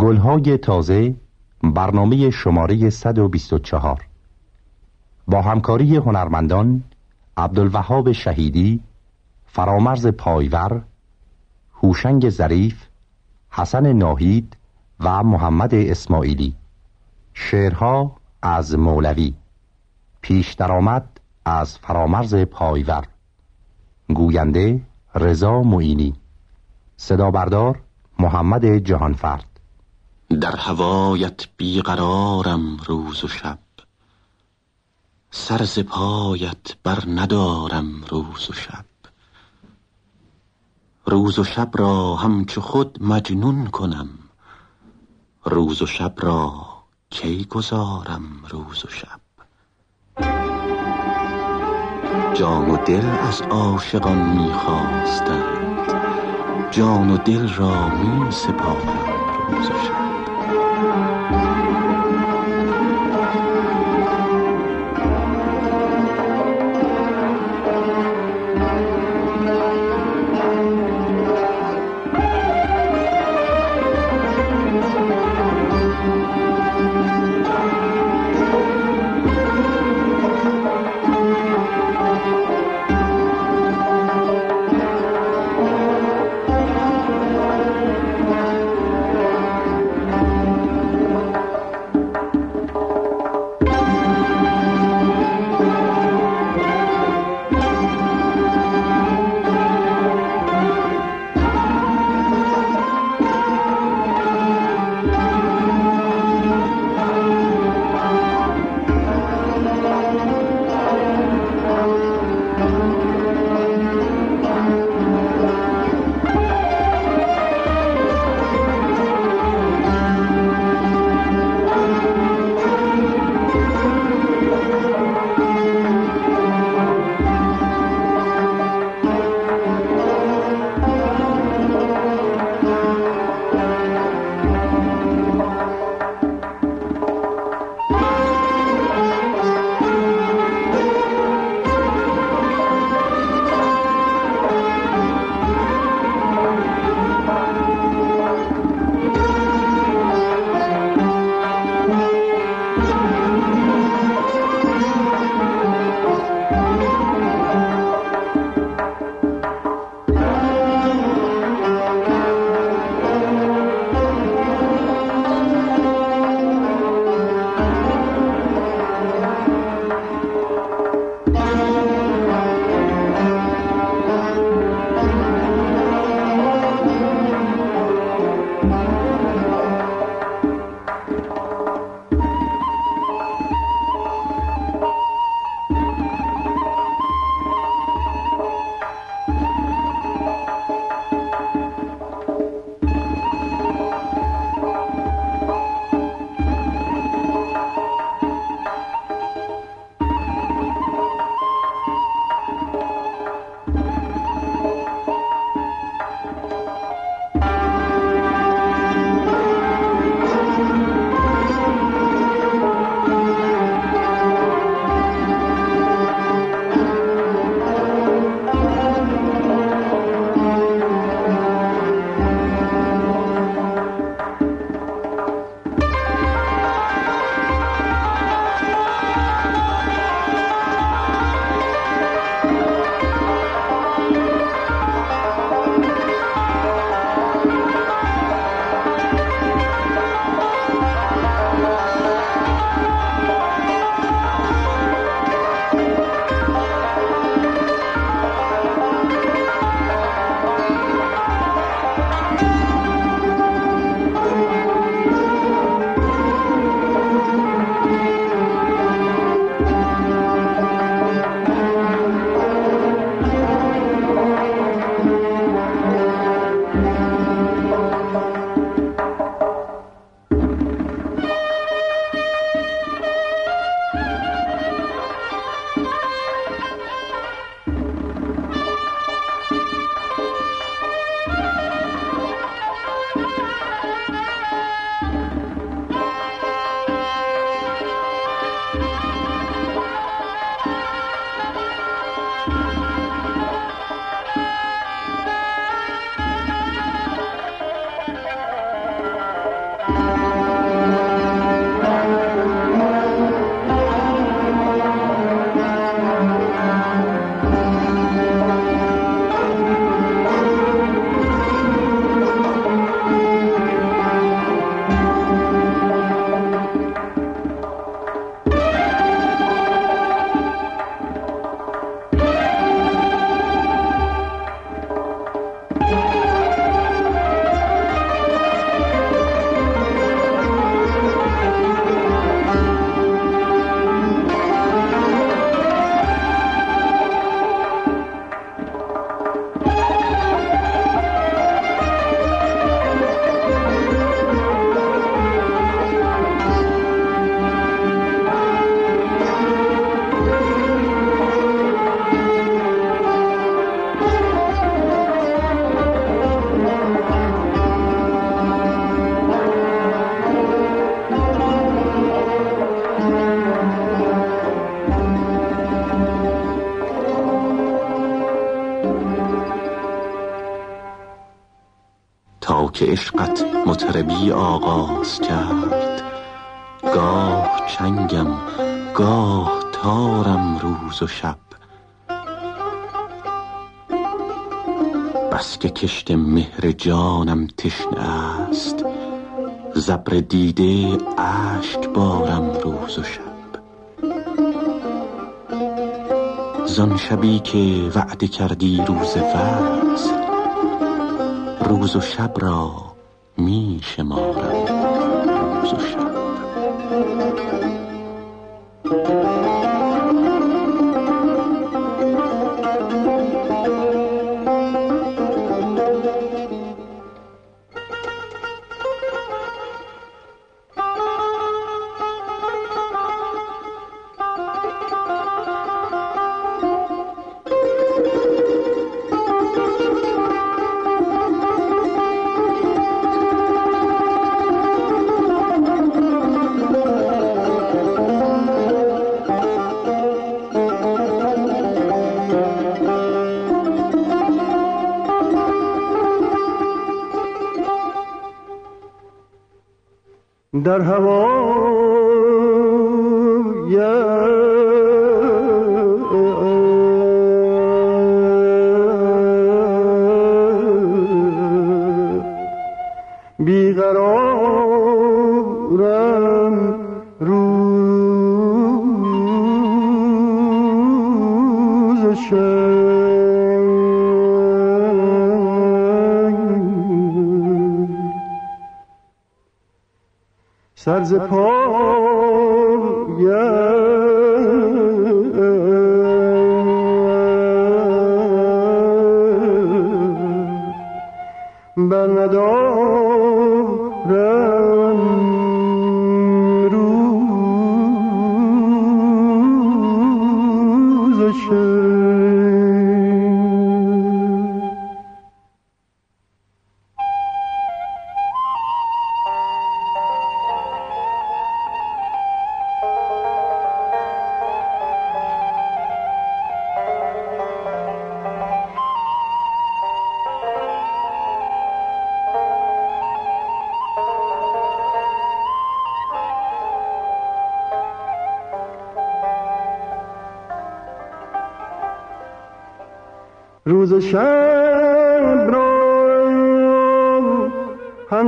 گلهای تازه برنامه شماره 124 با همکاری هنرمندان عبدالوهاب شهیدی فرامرز پایور هوشنگ ظریف حسن ناهید و محمد اسماعیلی. شعرها از مولوی. پیش درآمد از فرامرز پایور. گوینده رضا معینی. صدا بردار محمد جهانفرد. در هوایت بیقرارم روز و شب. سر پایت بر ندارم روز و شب. روز و شب را همچو خود مجنون کنم. روز و شب را کی گذارم روز و شب؟ جان و دل از عاشقان می‌خواستند. جان و دل را می سپارم روز و شب. که مطربی آغاز کرد. گاه چنگم گاه تارم روز و شب. بس که کشت مهر جانم تشنه است. زبر دیده اشک بارم روز و شب. زان شبی که وعده کردی روز وصل روز و شب را می شمارم در هوا سرز پایم بر ندارم.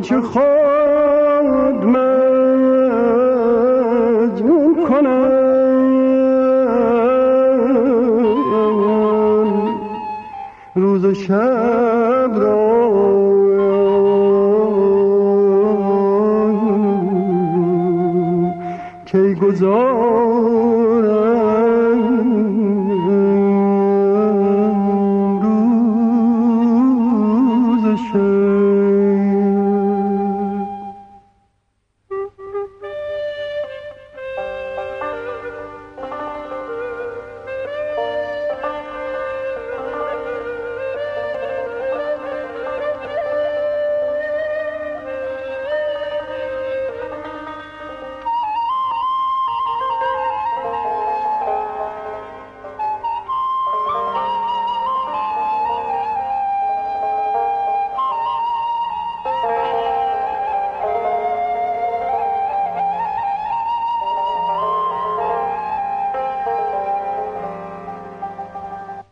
همچه خود مجنون کنم؟ روز شب را کی گذارم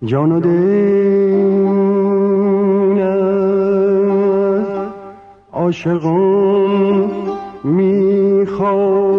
جان دل از عاشقان می‌خواستم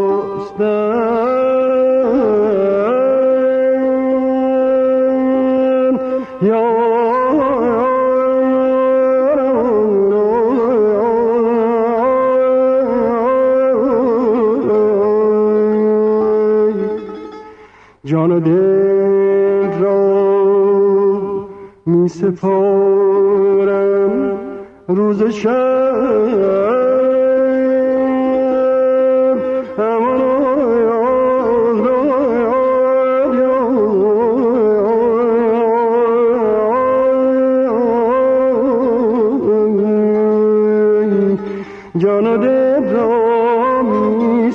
روز شب. جان دل را می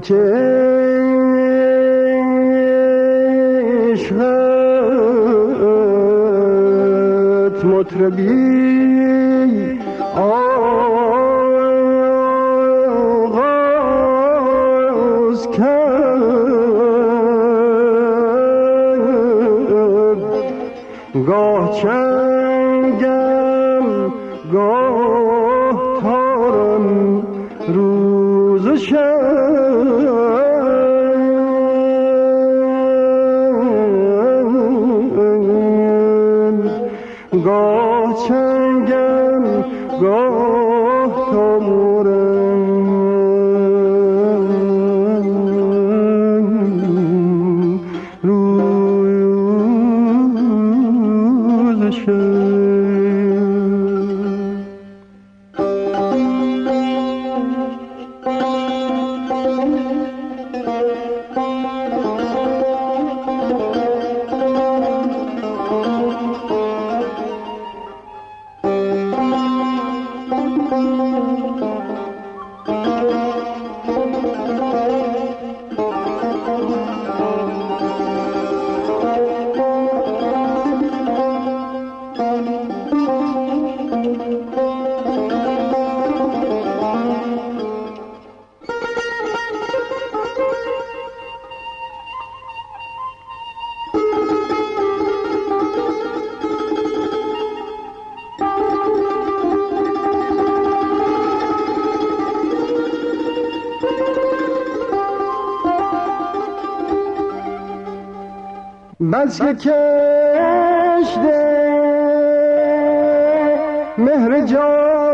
عشقت مطربی. گاه چنگم گاه بس که کشته مهر جانم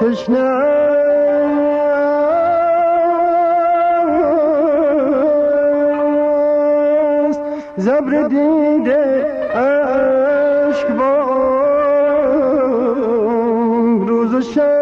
تشنه است. زبر دیده عشق بام روز شب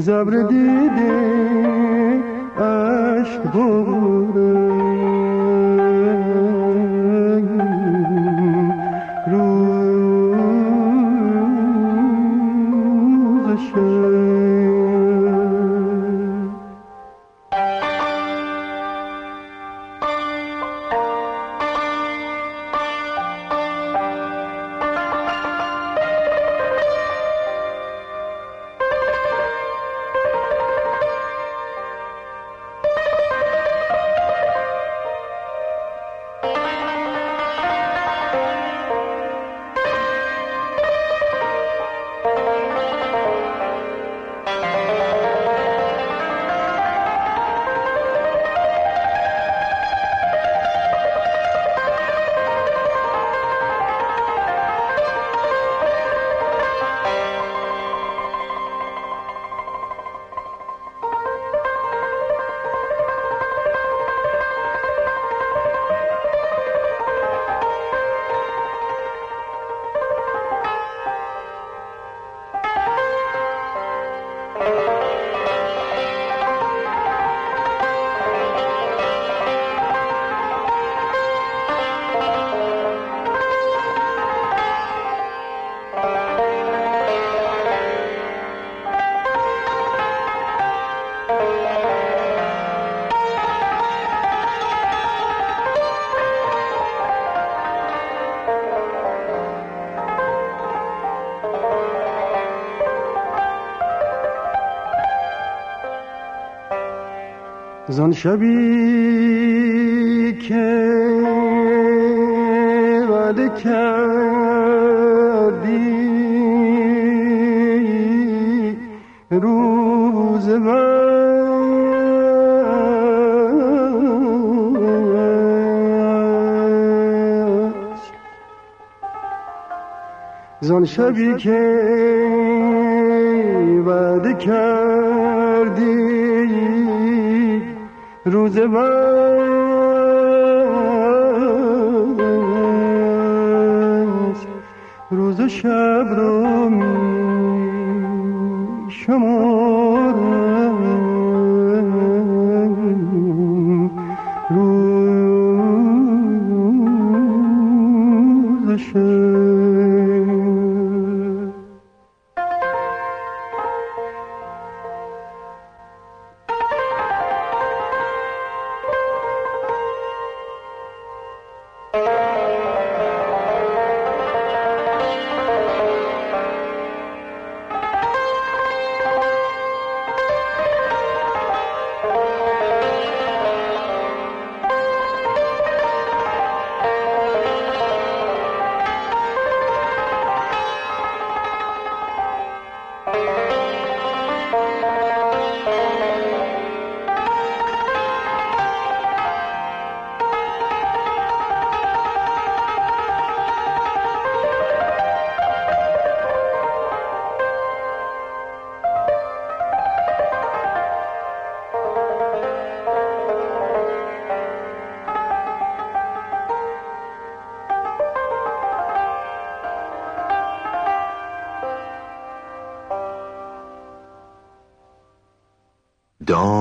زبر دیده عشق بارم زان شبی که وعده کردی. روز بس زان شبی که وعده کردی. روز بس روز شب رو می شمارم.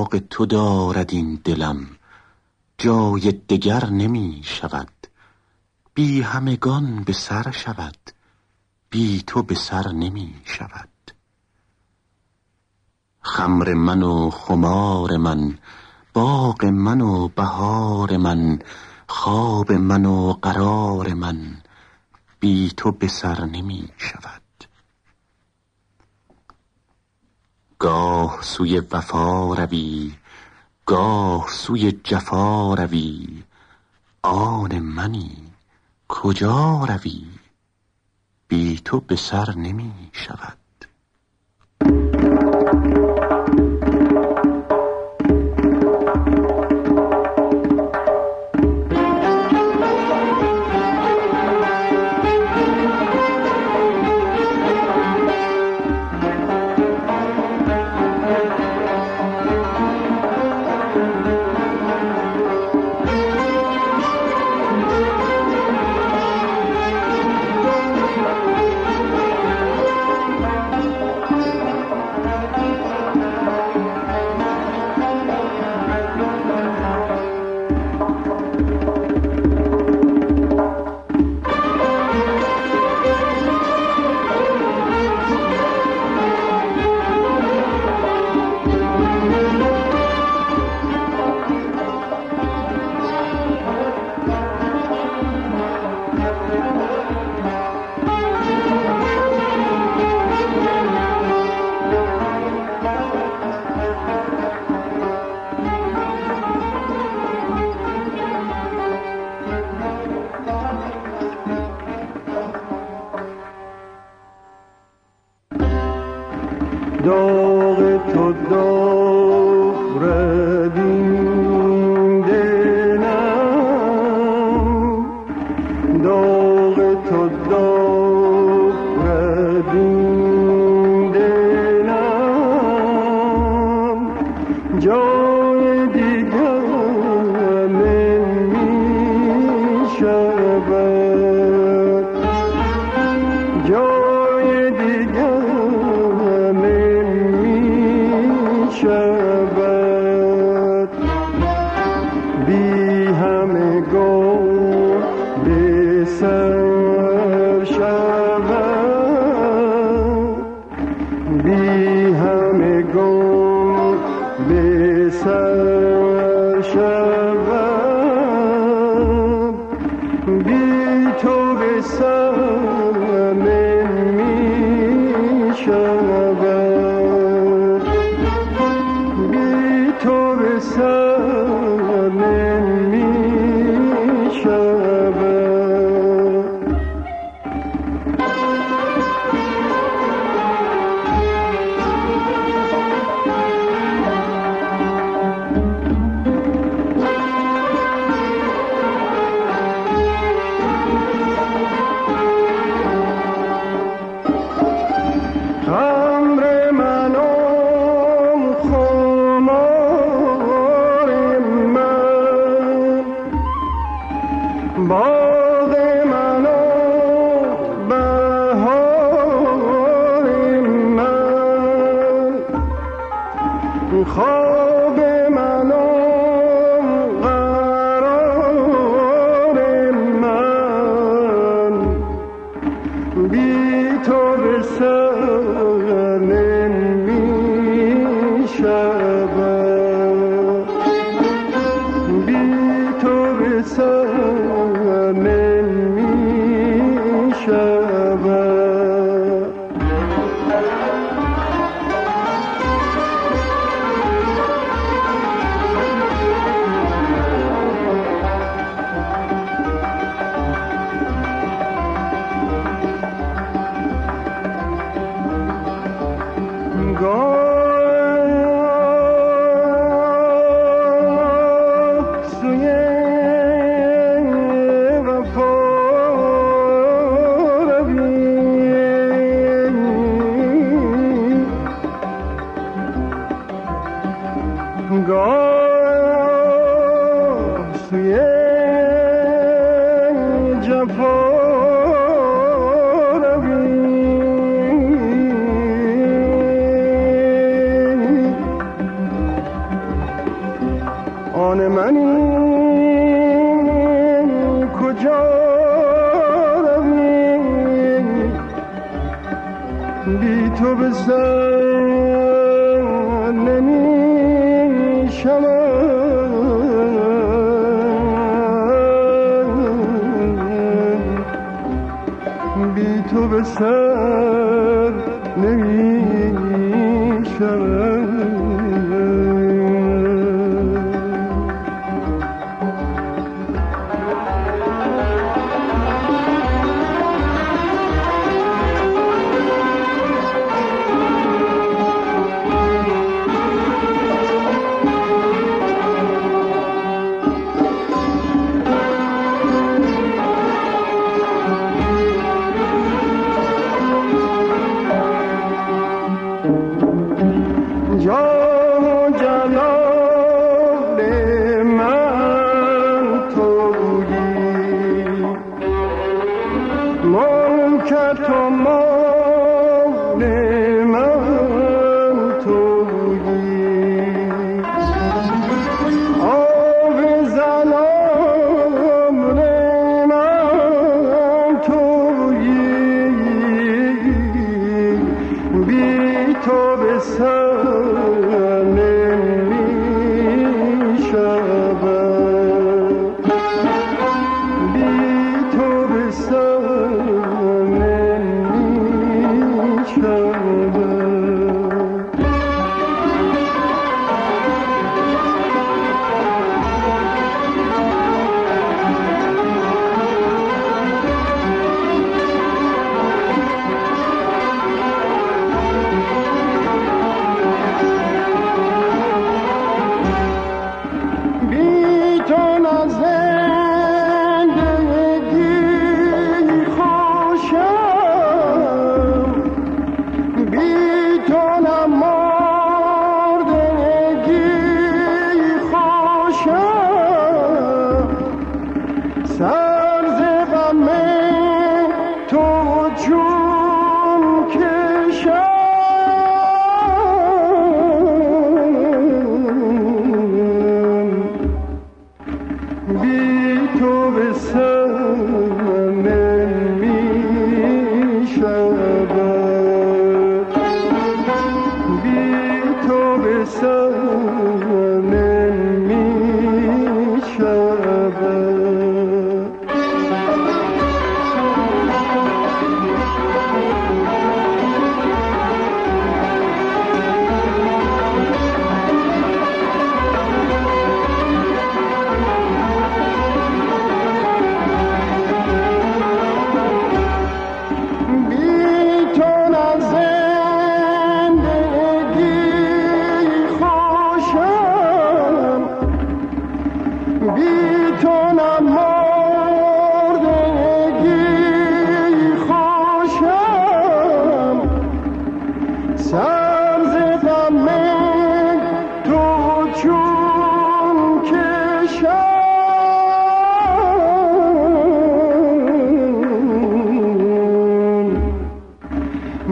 داغ تو دارد این دلم. جای دگر نمی شود. بی همگان به سر شود. بی تو به سر نمی شود. خمر من و خمار من باغ من و بهار من خواب من و قرار من بی تو به سر نمی شود. گاه سوی وفا روی گاه سوی جفا روی. آن منی کجا روی؟ بی تو به سر نمی شود. شود شباب جان منی. کجا روی؟ بی تو به سر بی تو به سر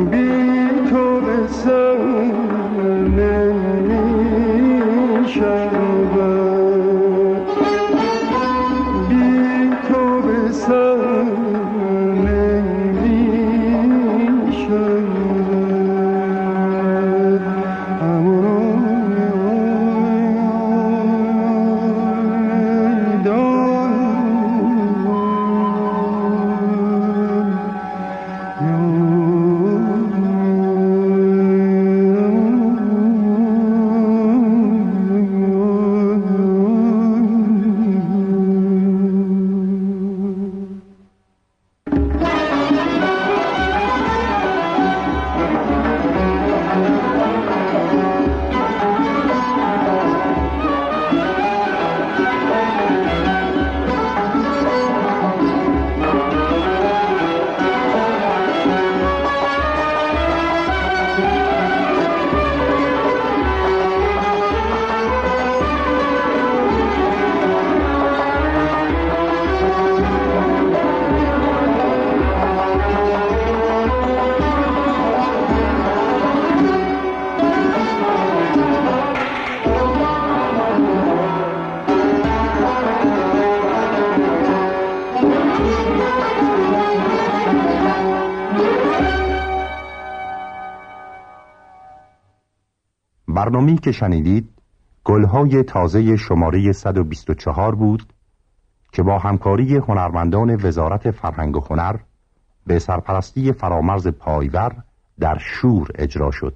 bir تو به سنم میشه برنامه که شنیدید گلهای تازه شماره 124 بود که با همکاری هنرمندان وزارت فرهنگ و هنر به سرپرستی فرامرز پایور در شور اجرا شد.